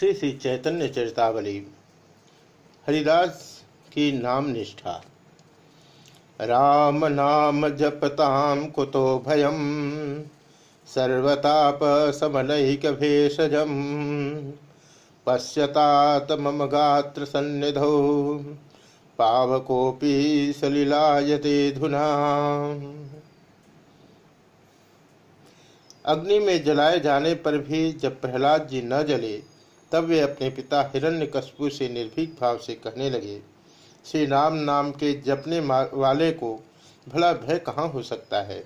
श्री श्री चैतन्य चरितावली, हरिदास की नाम निष्ठा। राम नाम जपताम कुतो भयम सर्वताप समनैक भेषजम पश्यतात मम गात्र सन्निधौ पावकोपी सलिलायते धुना। अग्नि में जलाए जाने पर भी जब प्रहलाद जी न जले तब वे अपने पिता हिरण्यकश्यपु से निर्भीक भाव से कहने लगे श्री राम नाम के जपने वाले को भला भय कहाँ हो सकता है?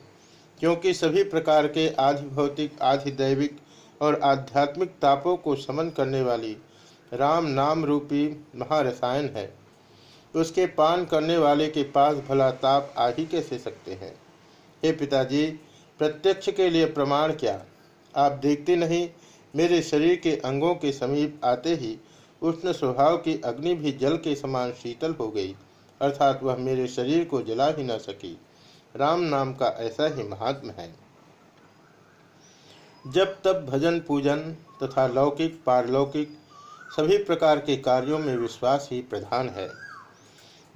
क्योंकि सभी प्रकार के आधि भौतिक आधि दैविक और आध्यात्मिक तापों को समन करने वाली राम नाम रूपी महारसायन है। उसके पान करने वाले के पास भला ताप आ ही कैसे सकते हैं? हे पिताजी, प्रत्यक्ष के लिए प्रमाण क्या? आप देखते नहीं मेरे शरीर के अंगों के समीप आते ही उष्ण स्वभाव की अग्नि भी जल के समान शीतल हो गई, अर्थात वह मेरे शरीर को जला ही न सकी। राम नाम का ऐसा ही महात्म है। जब तब भजन पूजन तथा लौकिक, पारलौकिक सभी प्रकार के कार्यों में विश्वास ही प्रधान है।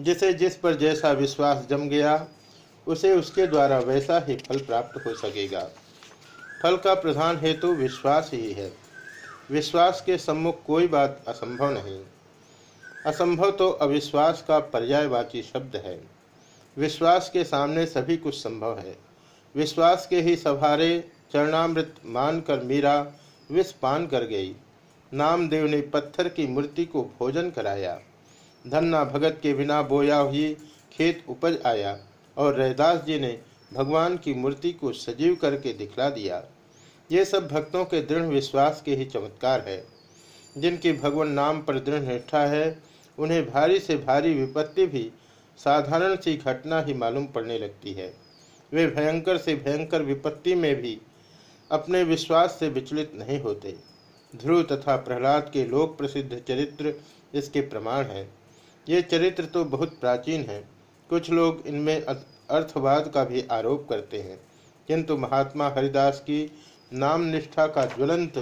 जिसे जिस पर जैसा विश्वास जम गया, उसे उसके द्वारा वैसा ही फल प्राप्त हो सकेगा। फल का प्रधान हेतु विश्वास ही है। विश्वास के सम्मुख कोई बात असंभव नहीं। असंभव तो अविश्वास का पर्यायवाची शब्द है। विश्वास के सामने सभी कुछ संभव है। विश्वास के ही सभारे चरणामृत मानकर मीरा विष पान कर गई। नामदेव ने पत्थर की मूर्ति को भोजन कराया। धन्ना भगत के बिना बोया हुई खेत उपज आया और रैदास जी ने भगवान की मूर्ति को सजीव करके दिखला दिया। ये सब भक्तों के दृढ़ विश्वास के ही चमत्कार है। जिनकी भगवान नाम पर दृढ़ निष्ठा है, उन्हें भारी से भारी विपत्ति भी साधारण सी घटना ही मालूम पड़ने लगती है। वे भयंकर से भयंकर विपत्ति में भी अपने विश्वास से विचलित नहीं होते। ध्रुव तथा प्रहलाद के लोक प्रसिद्ध चरित्र इसके प्रमाण हैं। ये चरित्र तो बहुत प्राचीन है। कुछ लोग इनमें अर्थवाद का भी आरोप करते हैं। किंतु महात्मा हरिदास की नाम निष्ठा का ज्वलंत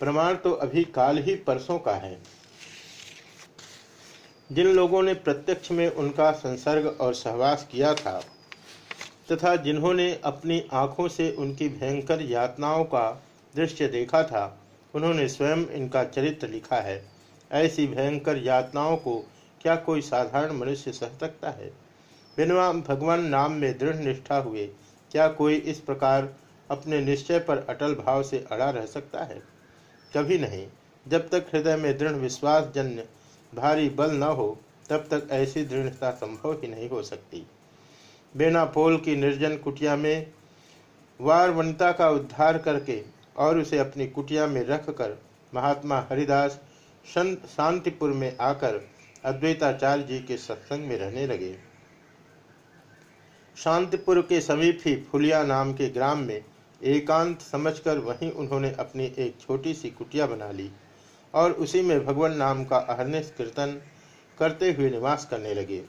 प्रमाण तो अभी काल ही परसों का है। जिन लोगों ने प्रत्यक्ष में उनका संसर्ग और सहवास किया था, तथा जिन्होंने अपनी आँखों से उनकी भयंकर यातनाओं का दृश्य देखा था, उन्होंने स्वयं इनका चरित्र लिखा है। ऐसी भयंकर यातनाओं को क्या कोई साधारण मनुष्य सह सकता है? बिना भगवान नाम में दृढ़ निष्ठा हुए, क्या कोई इस प्रकार अपने निश्चय पर अटल भाव से अड़ा रह सकता है? कभी नहीं। जब तक हृदय में दृढ़ विश्वास जन्य भारी बल न हो, तब तक ऐसी दृढ़ता संभव ही नहीं हो सकती। बेना पोल की निर्जन कुटिया में वार वनिता का उद्धार करके और उसे अपनी कुटिया में रखकर महात्मा हरिदास शांतिपुर में आकर अद्वैताचार्य जी के सत्संग में रहने लगे। शांतिपुर के समीप ही फुलिया नाम के ग्राम में एकांत समझकर वहीं उन्होंने अपनी एक छोटी सी कुटिया बना ली और उसी में भगवान नाम का अहरनिश कीर्तन करते हुए निवास करने लगे।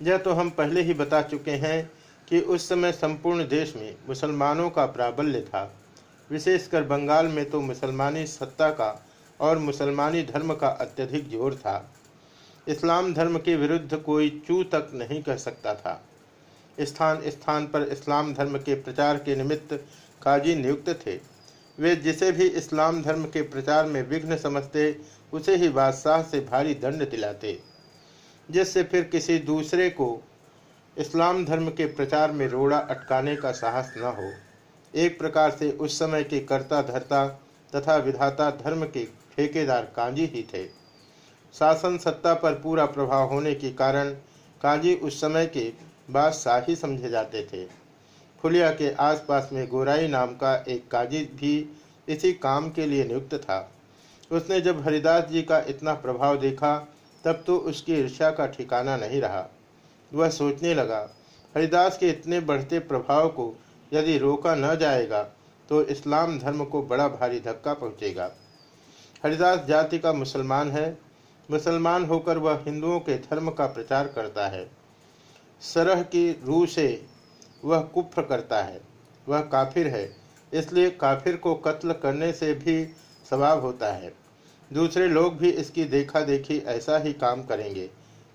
यह तो हम पहले ही बता चुके हैं कि उस समय संपूर्ण देश में मुसलमानों का प्राबल्य था। विशेषकर बंगाल में तो मुसलमानी सत्ता का और मुसलमानी धर्म का अत्यधिक ज़ोर था। इस्लाम धर्म के विरुद्ध कोई चू तक नहीं कह सकता था। स्थान स्थान पर इस्लाम धर्म के प्रचार के निमित्त काजी नियुक्त थे। वे जिसे भी इस्लाम धर्म के प्रचार में विघ्न समझते, उसे ही बादशाह से भारी दंड दिलाते, जिससे फिर किसी दूसरे को इस्लाम धर्म के प्रचार में रोड़ा अटकाने का साहस न हो। एक प्रकार से उस समय के कर्ता धर्ता तथा विधाता धर्म के ठेकेदार कांजी ही थे। शासन सत्ता पर पूरा प्रभाव होने के कारण काजी उस समय के बादशाह ही समझे जाते थे। फुलिया के आसपास में गोराई नाम का एक काजी भी इसी काम के लिए नियुक्त था। उसने जब हरिदास जी का इतना प्रभाव देखा, तब तो उसकी ईर्ष्या का ठिकाना नहीं रहा। वह सोचने लगा, हरिदास के इतने बढ़ते प्रभाव को यदि रोका न जाएगा तो इस्लाम धर्म को बड़ा भारी धक्का पहुंचेगा। हरिदास जाति का मुसलमान है। मुसलमान होकर वह हिंदुओं के धर्म का प्रचार करता है। सरह की रूह से वह कुफ्र करता है। वह काफिर है, इसलिए काफिर को कत्ल करने से भी स्वभाव होता है। दूसरे लोग भी इसकी देखा देखी ऐसा ही काम करेंगे,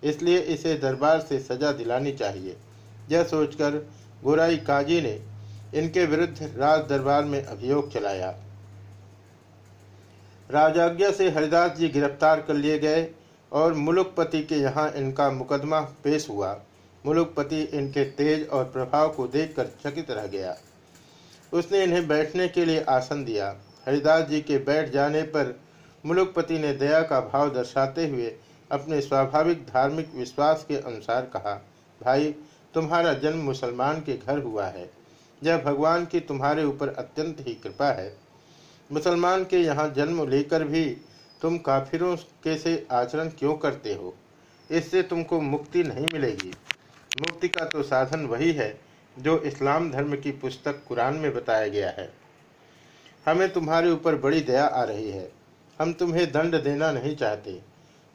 इसलिए इसे दरबार से सजा दिलानी चाहिए। यह सोचकर गोराई काजी ने इनके विरुद्ध राज दरबार में अभियोग चलाया। राजाज्ञा से हरिदास जी गिरफ़्तार कर लिए गए और मुलुकपति के यहाँ इनका मुकदमा पेश हुआ। मुलुकपति इनके तेज और प्रभाव को देखकर चकित रह गया। उसने इन्हें बैठने के लिए आसन दिया। हरिदास जी के बैठ जाने पर मुलुकपति ने दया का भाव दर्शाते हुए अपने स्वाभाविक धार्मिक विश्वास के अनुसार कहा, भाई, तुम्हारा जन्म मुसलमान के घर हुआ है। यह भगवान की तुम्हारे ऊपर अत्यंत ही कृपा है। मुसलमान के यहाँ जन्म लेकर भी तुम काफिरों के से आचरण क्यों करते हो? इससे तुमको मुक्ति नहीं मिलेगी। मुक्ति का तो साधन वही है जो इस्लाम धर्म की पुस्तक कुरान में बताया गया है। हमें तुम्हारे ऊपर बड़ी दया आ रही है। हम तुम्हें दंड देना नहीं चाहते।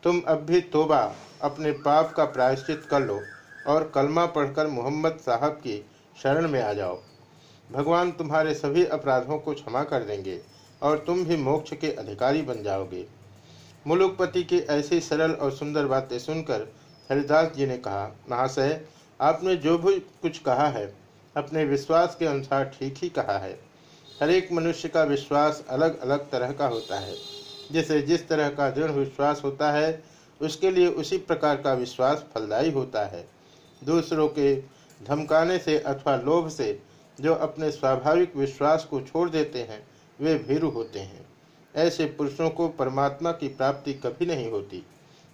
तुम अब भी तोबा, अपने पाप का प्रायश्चित कर लो और कलमा पढ़कर मोहम्मद साहब की शरण में आ जाओ। भगवान तुम्हारे सभी अपराधों को क्षमा कर देंगे और तुम भी मोक्ष के अधिकारी बन जाओगे। मुलुकपति की ऐसी सरल और सुंदर बातें सुनकर हरिदास जी ने कहा, महाशय, आपने जो भी कुछ कहा है, अपने विश्वास के अनुसार ठीक ही कहा है। हर एक मनुष्य का विश्वास अलग अलग तरह का होता है। जिसे जिस तरह का दृढ़ विश्वास होता है, उसके लिए उसी प्रकार का विश्वास फलदायी होता है। दूसरों के धमकाने से अथवा लोभ से जो अपने स्वाभाविक विश्वास को छोड़ देते हैं, वे भीरु होते हैं। ऐसे पुरुषों को परमात्मा की प्राप्ति कभी नहीं होती।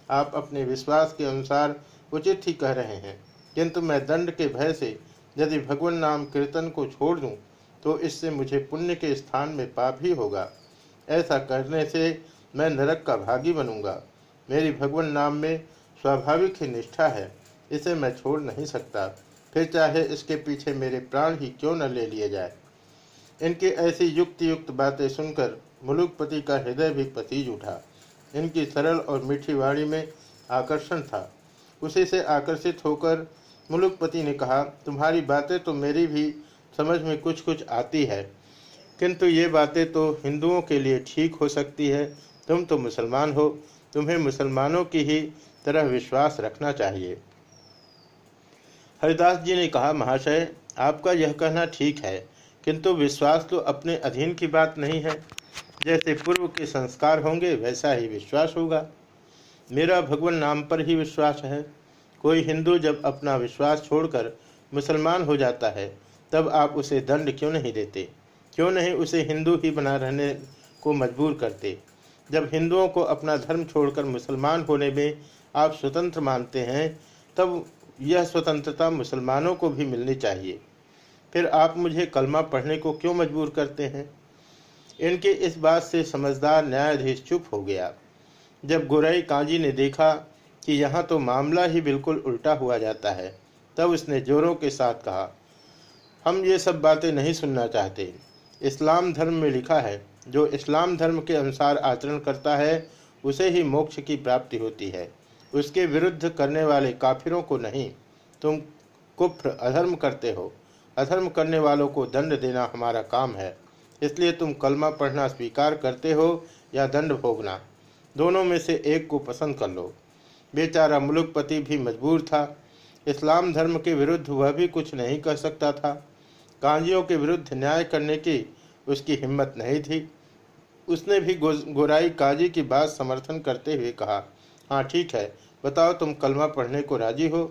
आप अपने विश्वास के अनुसार उचित ही कह रहे हैं। किंतु मैं दंड के भय से यदि भगवान नाम कीर्तन को छोड़ दूँ तो इससे मुझे पुण्य के स्थान में पाप ही होगा। ऐसा करने से मैं नरक का भागी बनूँगा। मेरी भगवान नाम में स्वाभाविक ही निष्ठा है, इसे मैं छोड़ नहीं सकता। फिर चाहे इसके पीछे मेरे प्राण ही क्यों न ले लिए जाए। इनकी ऐसी युक्त युक्त बातें सुनकर मुलुकपति का हृदय भी पसीज उठा। इनकी सरल और मीठी वाणी में आकर्षण था। उसी से आकर्षित होकर मुलुकपति ने कहा, तुम्हारी बातें तो मेरी भी समझ में कुछ कुछ आती है। किंतु ये बातें तो हिंदुओं के लिए ठीक हो सकती है। तुम तो मुसलमान हो। तुम्हें मुसलमानों की ही तरह विश्वास रखना चाहिए। हरिदास जी ने कहा, महाशय, आपका यह कहना ठीक है। किंतु विश्वास तो अपने अधीन की बात नहीं है। जैसे पूर्व के संस्कार होंगे, वैसा ही विश्वास होगा। मेरा भगवान नाम पर ही विश्वास है। कोई हिंदू जब अपना विश्वास छोड़कर मुसलमान हो जाता है, तब आप उसे दंड क्यों नहीं देते? क्यों नहीं उसे हिंदू ही बना रहने को मजबूर करते? जब हिंदुओं को अपना धर्म छोड़कर मुसलमान होने में आप स्वतंत्र मानते हैं, तब यह स्वतंत्रता मुसलमानों को भी मिलनी चाहिए। फिर आप मुझे कलमा पढ़ने को क्यों मजबूर करते हैं? इनके इस बात से समझदार न्यायाधीश चुप हो गया। जब गोराई काजी ने देखा कि यहाँ तो मामला ही बिल्कुल उल्टा हुआ जाता है, तब उसने जोरों के साथ कहा, हम ये सब बातें नहीं सुनना चाहते। इस्लाम धर्म में लिखा है, जो इस्लाम धर्म के अनुसार आचरण करता है, उसे ही मोक्ष की प्राप्ति होती है। उसके विरुद्ध करने वाले काफिरों को नहीं, तुम कुफ्र अधर्म करते हो। अधर्म करने वालों को दंड देना हमारा काम है। इसलिए तुम कलमा पढ़ना स्वीकार करते हो या दंड भोगना। दोनों में से एक को पसंद कर लो। बेचारा मुलुकपति भी मजबूर था। इस्लाम धर्म के विरुद्ध वह भी कुछ नहीं कर सकता था। कांजियों के विरुद्ध न्याय करने की उसकी हिम्मत नहीं थी। उसने भी गोराई काजी की बात समर्थन करते हुए कहा हाँ ठीक है। बताओ तुम कलमा पढ़ने को राज़ी हो?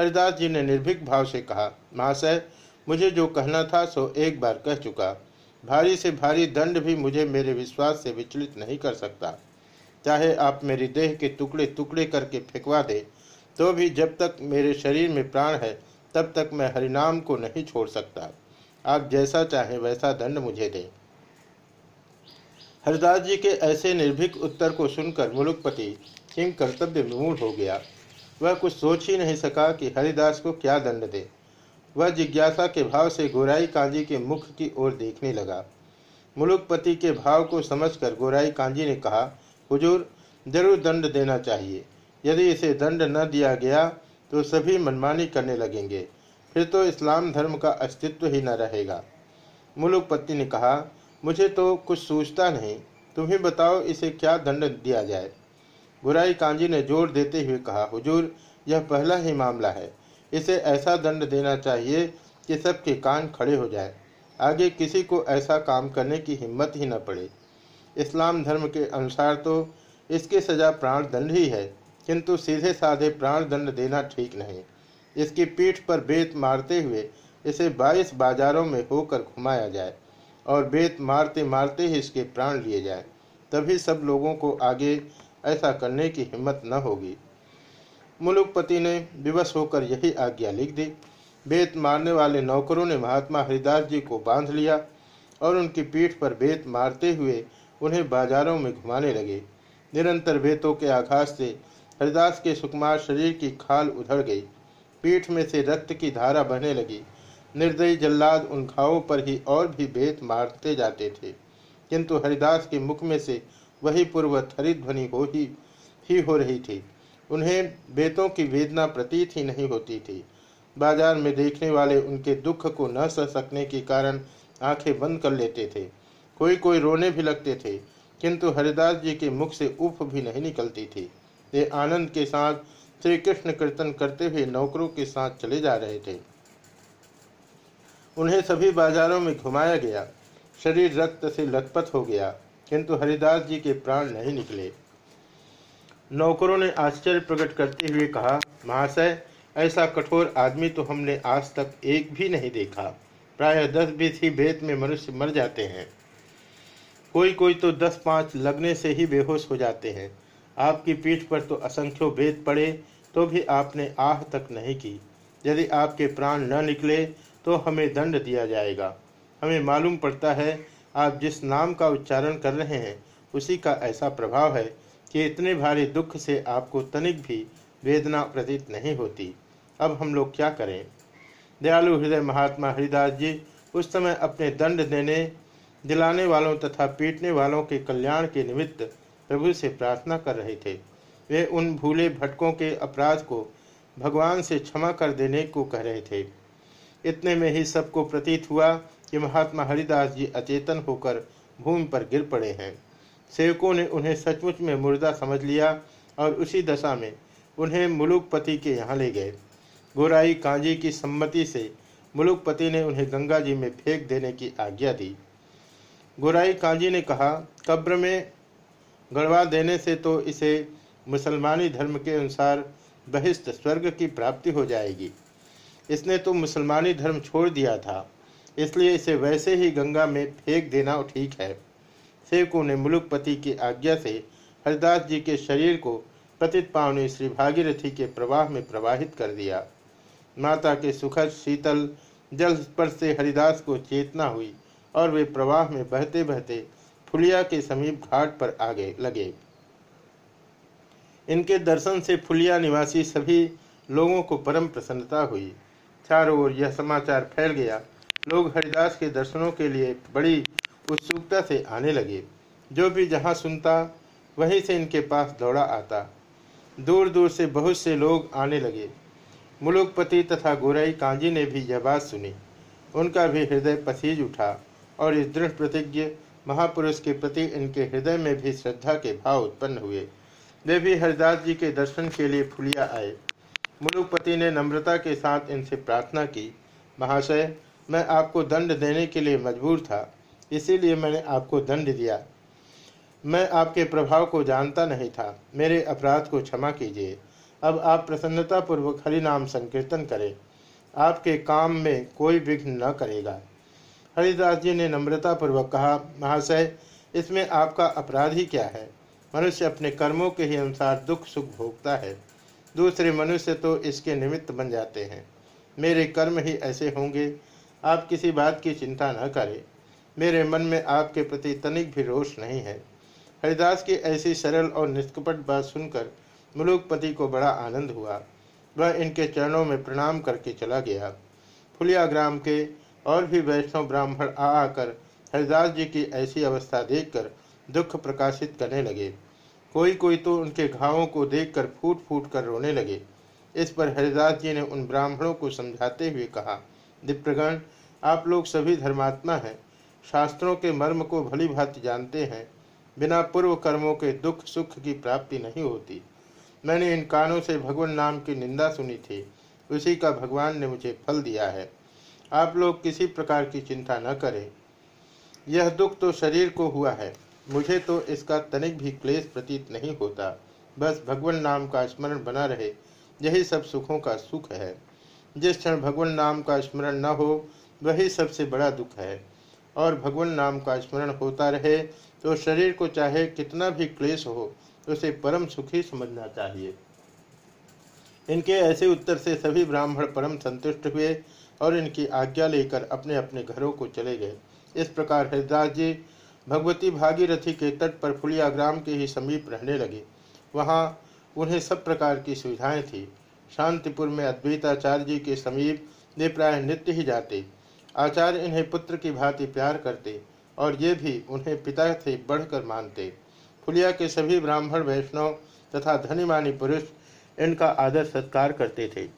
हरिदास जी ने निर्भीक भाव से कहा महाशय मुझे जो कहना था सो एक बार कह चुका। भारी से भारी दंड भी मुझे मेरे विश्वास से विचलित नहीं कर सकता। चाहे आप मेरी देह के टुकड़े टुकड़े करके फेंकवा दे तो भी जब तक मेरे शरीर में प्राण है, तब तक मैं हरिनाम को नहीं छोड़ सकता। आप जैसा चाहें वैसा दंड मुझे दें। हरिदास जी के ऐसे निर्भीक उत्तर को सुनकर मुलुकपति किंग कर्तव्य विमूढ़ हो गया। वह कुछ सोच ही नहीं सका कि हरिदास को क्या दंड दे। वह जिज्ञासा के भाव से गोराई कांजी के मुख की ओर देखने लगा। मुलुकपति के भाव को समझकर गोराई कांजी ने कहा, हुजूर, ज़रूर दंड देना चाहिए। यदि इसे दंड न दिया गया तो सभी मनमानी करने लगेंगे। फिर तो इस्लाम धर्म का अस्तित्व ही न रहेगा। मुलुकपति ने कहा, मुझे तो कुछ सूझता नहीं। तुम्हें बताओ इसे क्या दंड दिया जाए? बुराई कांजी ने ज़ोर देते हुए कहा, हुजूर, यह पहला ही मामला है। इसे ऐसा दंड देना चाहिए कि सबके कान खड़े हो जाए। आगे किसी को ऐसा काम करने की हिम्मत ही न पड़े। इस्लाम धर्म के अनुसार तो इसकी सजा प्राण दंड ही है, किंतु सीधे साधे प्राण दंड देना ठीक नहीं। इसकी पीठ पर बेत मारते हुए इसे बाईस बाजारों में होकर घुमाया जाए और बेत मारते मारते ही इसके प्राण लिए जाए। तभी सब लोगों को आगे ऐसा करने की हिम्मत न होगी। मुलुकपति ने विवश होकर यही आज्ञा लिख दी। बेत मारने वाले नौकरों ने महात्मा हरिदास जी को बाँध लिया और उनकी पीठ पर बेत मारते हुए उन्हें बाजारों में घुमाने लगे। निरंतर बेतों के आघात से हरिदास के सुकुमार शरीर की खाल उधड़ गई। पीठ में से रक्त की धारा बहने लगी। निर्दयी जल्लाद उन घावों पर ही और भी बेत मारते जाते थे। किंतु हरिदास के मुख में से वही पूर्व थरित ध्वनि हो ही ही हो रही थी। उन्हें बेतों की वेदना प्रतीत ही नहीं होती थी। बाज़ार में देखने वाले उनके दुख को न सह सकने के कारण आँखें बंद कर लेते थे। कोई कोई रोने भी लगते थे, किंतु हरिदास जी के मुख से उफ भी नहीं निकलती थी। वे आनंद के साथ श्री कृष्ण कीर्तन करते हुए नौकरों के साथ चले जा रहे थे। उन्हें सभी बाजारों में घुमाया गया। शरीर रक्त से लथपथ हो गया, किंतु हरिदास जी के प्राण नहीं निकले। नौकरों ने आश्चर्य प्रकट करते हुए कहा, महाशय, ऐसा कठोर आदमी तो हमने आज तक एक भी नहीं देखा। प्राय दस बीस ही बेत में मनुष्य मर जाते हैं। कोई कोई तो दस पाँच लगने से ही बेहोश हो जाते हैं। आपकी पीठ पर तो असंख्यों बेत पड़े तो भी आपने आह तक नहीं की। यदि आपके प्राण न निकले तो हमें दंड दिया जाएगा। हमें मालूम पड़ता है, आप जिस नाम का उच्चारण कर रहे हैं, उसी का ऐसा प्रभाव है कि इतने भारी दुख से आपको तनिक भी वेदना प्रतीत नहीं होती। अब हम लोग क्या करें? दयालु हृदय महात्मा हरिदास जी उस समय अपने दंड देने, दिलाने वालों तथा पीटने वालों के कल्याण के निमित्त प्रभु से प्रार्थना कर रहे थे। वे उन भूले भटकों के अपराध को भगवान से क्षमा कर देने को कह रहे थे। इतने में ही सबको प्रतीत हुआ कि महात्मा हरिदास जी अचेतन होकर भूमि पर गिर पड़े हैं। सेवकों ने उन्हें सचमुच में मुर्दा समझ लिया और उसी दशा में उन्हें मुलुकपति के यहाँ ले गए। गोराई कांजी की सम्मति से मुलुकपति ने उन्हें गंगा जी में फेंक देने की आज्ञा दी। गोराई कांजी ने कहा, कब्र में गड़वा देने से तो इसे मुसलमानी धर्म के अनुसार बहिष्ठ स्वर्ग की प्राप्ति हो जाएगी। इसने तो मुसलमानी धर्म छोड़ दिया था, इसलिए इसे वैसे ही गंगा में फेंक देना ठीक है। सेवकों ने मुलुकपति की आज्ञा से हरिदास जी के शरीर को पतित पावनी श्री भागीरथी के प्रवाह में प्रवाहित कर दिया। माता के सुखद, शीतल, जल स्पर्श से हरिदास को चेतना हुई और वे प्रवाह में बहते बहते फुलिया के समीप घाट पर आगे लगे। इनके दर्शन से फुलिया निवासी सभी लोगों को परम प्रसन्नता हुई। चारों ओर यह समाचार फैल गया। लोग हरिदास के दर्शनों के लिए बड़ी उत्सुकता से आने लगे। जो भी जहाँ सुनता, वहीं से इनके पास दौड़ा आता। दूर दूर से बहुत से लोग आने लगे। मुलुकपति तथा गोराई कांजी ने भी यह बात सुनी। उनका भी हृदय पसीज उठा और इस दृढ़ प्रतिज्ञ, महापुरुष के प्रति इनके हृदय में भी श्रद्धा के भाव उत्पन्न हुए। वे भी हरिदास जी के दर्शन के लिए फुलिया आए। मुलुकपति ने नम्रता के साथ इनसे प्रार्थना की, महाशय, मैं आपको दंड देने के लिए मजबूर था। इसीलिए मैंने आपको दंड दिया। मैं आपके प्रभाव को जानता नहीं था। मेरे अपराध को क्षमा कीजिए। अब आप प्रसन्नता पूर्वक हरि नाम संकीर्तन करें। आपके काम में कोई विघ्न न करेगा। हरिदास जी ने नम्रता पूर्वक कहा, महाशय, इसमें आपका अपराध ही क्या है? मनुष्य अपने कर्मों के ही अनुसार दुख, सुख भोगता है। दूसरे मनुष्य तो इसके निमित्त बन जाते हैं। मेरे कर्म ही ऐसे होंगे। आप किसी बात की चिंता न करें। मेरे मन में आपके प्रति तनिक भी रोष नहीं है। हरिदास की ऐसी सरल और निष्कपट बात सुनकर मुलुकपति को बड़ा आनंद हुआ। वह इनके चरणों में प्रणाम करके चला गया। फुलिया ग्राम के और भी वैष्णव ब्राह्मण आ आकर हरिदास जी की ऐसी अवस्था देखकर दुख प्रकाशित करने लगे। कोई कोई तो उनके घावों को देखकर फूट फूट कर रोने लगे। इस पर हरिदास जी ने उन ब्राह्मणों को समझाते हुए कहा दिप्रगण आप लोग सभी धर्मात्मा हैं। शास्त्रों के मर्म को भली भांति जानते हैं, बिना पूर्व कर्मों के दुख सुख की प्राप्ति नहीं होती। मैंने इन कानों से भगवान नाम की निंदा सुनी थी, उसी का भगवान ने मुझे फल दिया है। आप लोग किसी प्रकार की चिंता न करें। यह दुख तो शरीर को हुआ है, मुझे तो इसका तनिक भी क्लेश प्रतीत नहीं होता। बस भगवान नाम का स्मरण बना रहे, यही सब सुखों का सुख है। जिस क्षण भगवान नाम का स्मरण न हो, वही सबसे बड़ा दुख है। और भगवान नाम का स्मरण होता रहे तो शरीर को चाहे कितना भी क्लेश हो, उसे परम सुखी समझना चाहिए। इनके ऐसे उत्तर से सभी ब्राह्मण परम संतुष्ट हुए और इनकी आज्ञा लेकर अपने अपने घरों को चले गए। इस प्रकार हरिदास जी भगवती भागीरथी के तट पर फुलिया ग्राम के ही समीप रहने लगे। वहाँ उन्हें सब प्रकार की सुविधाएँ थी। शांतिपुर में अद्वैताचार्य जी के समीप वे प्राय नित्य ही जाते। आचार्य इन्हें पुत्र की भांति प्यार करते और ये भी उन्हें पिता से बढ़कर मानते। फुलिया के सभी ब्राह्मण, वैष्णव तथा धनीमानी पुरुष इनका आदर सत्कार करते थे।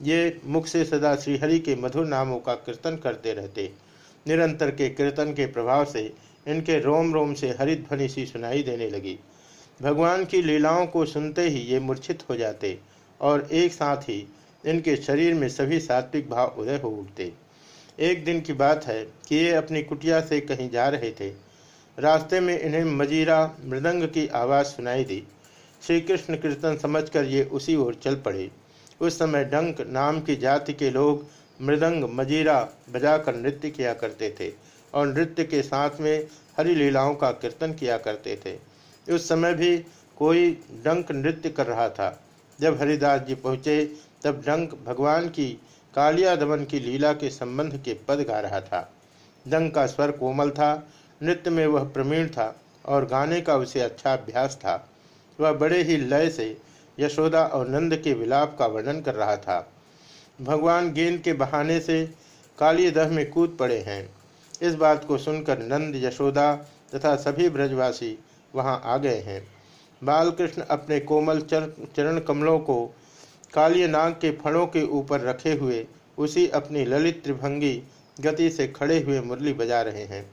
ये मुख से सदा श्रीहरि के मधुर नामों का कीर्तन करते रहते। निरंतर के कीर्तन के प्रभाव से इनके रोम रोम से हरित ध्वनि सी सुनाई देने लगी। भगवान की लीलाओं को सुनते ही ये मूर्छित हो जाते और एक साथ ही इनके शरीर में सभी सात्विक भाव उदय हो उठते। एक दिन की बात है कि ये अपनी कुटिया से कहीं जा रहे थे। रास्ते में इन्हें मजीरा मृदंग की आवाज़ सुनाई दी। श्री कृष्ण कीर्तन समझकर ये उसी ओर चल पड़े। उस समय डंक नाम की जाति के लोग मृदंग, मजीरा बजाकर नृत्य किया करते थे और नृत्य के साथ में हरी लीलाओं का कीर्तन किया करते थे। उस समय भी कोई डंक नृत्य कर रहा था। जब हरिदास जी पहुँचे, तब डंक भगवान की कालिया दमन की लीला के संबंध के पद गा रहा था। दंग का स्वर कोमल था, नृत्य में वह प्रवीण था और गाने का उसे अच्छा अभ्यास था। वह बड़े ही लय से यशोदा और नंद के विलाप का वर्णन कर रहा था। भगवान गेंद के बहाने से काली दह में कूद पड़े हैं। इस बात को सुनकर नंद, यशोदा तथा सभी ब्रजवासी वहाँ आ गए हैं। बालकृष्ण अपने कोमल चरण कमलों को काली नाग के फणों के ऊपर रखे हुए, उसी अपनी ललित त्रिभंगी गति से खड़े हुए मुरली बजा रहे हैं।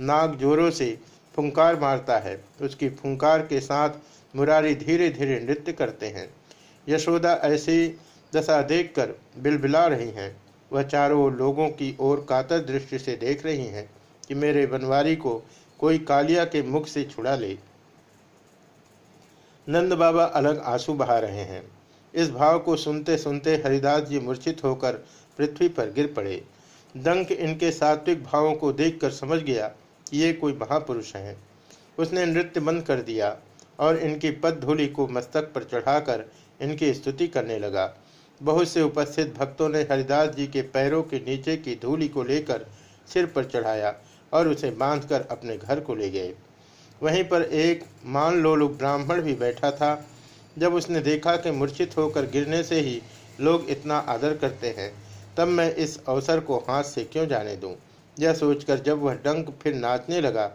नाग जोरों से फुंकार मारता है, उसकी फुंकार के साथ मुरारी धीरे धीरे नृत्य करते हैं। यशोदा ऐसी दशा देखकर बिलबिला रही हैं। वह चारों लोगों की ओर कातर दृष्टि से देख रही हैं कि मेरे बनवारी को कोई कालिया के मुख से छुड़ा ले। नंद बाबा अलग आँसू बहा रहे हैं। इस भाव को सुनते सुनते हरिदास जी मूर्छित होकर पृथ्वी पर गिर पड़े। दंक इनके सात्विक भावों को देखकर समझ गया कि ये कोई महापुरुष हैं। उसने नृत्य बंद कर दिया और इनकी पद धूलि को मस्तक पर चढ़ाकर इनकी स्तुति करने लगा। बहुत से उपस्थित भक्तों ने हरिदास जी के पैरों के नीचे की धूलि को लेकर सिर पर चढ़ाया और उसे बांधकर अपने घर को ले गए। वहीं पर एक मान लोलुक ब्राह्मण भी बैठा था जब उसने देखा कि मूर्छित होकर गिरने से ही लोग इतना आदर करते हैं, तब मैं इस अवसर को हाथ से क्यों जाने दूँ? यह सोचकर जब वह डंक फिर नाचने लगा,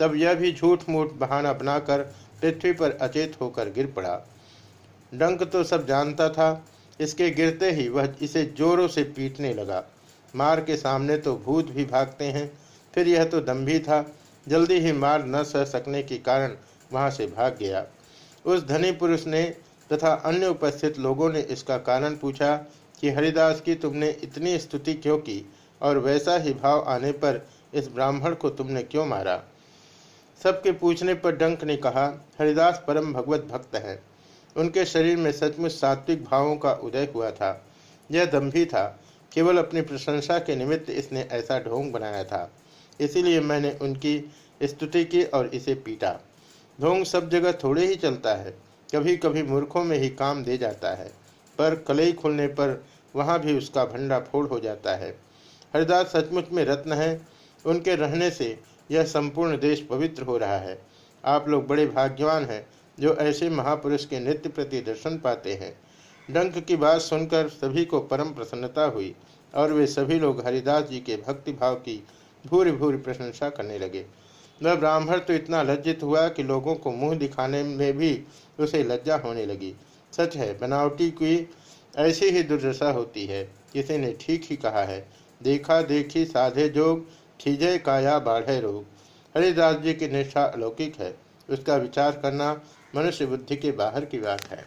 तब यह भी झूठ मूठ बहाना बनाकर पृथ्वी पर अचेत होकर गिर पड़ा। डंक तो सब जानता था, इसके गिरते ही वह इसे जोरों से पीटने लगा। मार के सामने तो भूत भी भागते हैं, फिर यह तो दम्भी था, जल्दी ही मार न सह सकने के कारण वहाँ से भाग गया। उस धनी पुरुष ने तथा अन्य उपस्थित लोगों ने इसका कारण पूछा कि हरिदास की तुमने इतनी स्तुति क्यों की और वैसा ही भाव आने पर इस ब्राह्मण को तुमने क्यों मारा? सबके पूछने पर डंक ने कहा, हरिदास परम भगवत भक्त हैं। उनके शरीर में सचमुच सात्विक भावों का उदय हुआ था। यह दम्भी था। केवल अपनी प्रशंसा के निमित्त इसने ऐसा ढोंग बनाया था। इसीलिए मैंने उनकी स्तुति की और इसे पीटा। ढोंग सब जगह थोड़े ही चलता है कभी कभी मूर्खों में ही काम दे जाता है, पर कलई खुलने पर वहाँ भी उसका भंडा फोड़ हो जाता है। हरिदास सचमुच में रत्न है, उनके रहने से यह संपूर्ण देश पवित्र हो रहा है। आप लोग बड़े भाग्यवान हैं जो ऐसे महापुरुष के नित्य प्रति दर्शन पाते हैं। डंक की बात सुनकर सभी को परम प्रसन्नता हुई और वे सभी लोग हरिदास जी के भक्ति भाव की भूरी भूरी प्रशंसा करने लगे। वह ब्राह्मण तो इतना लज्जित हुआ कि लोगों को मुँह दिखाने में भी उसे लज्जा होने लगी। सच है, बनावटी की ऐसी ही दुर्दशा होती है किसी ने ठीक ही कहा है। देखा देखी साधे जोग, खीजे काया बाढ़े रोग। हरिदास जी की निष्ठा अलौकिक है। उसका विचार करना मनुष्य बुद्धि के बाहर की बात है।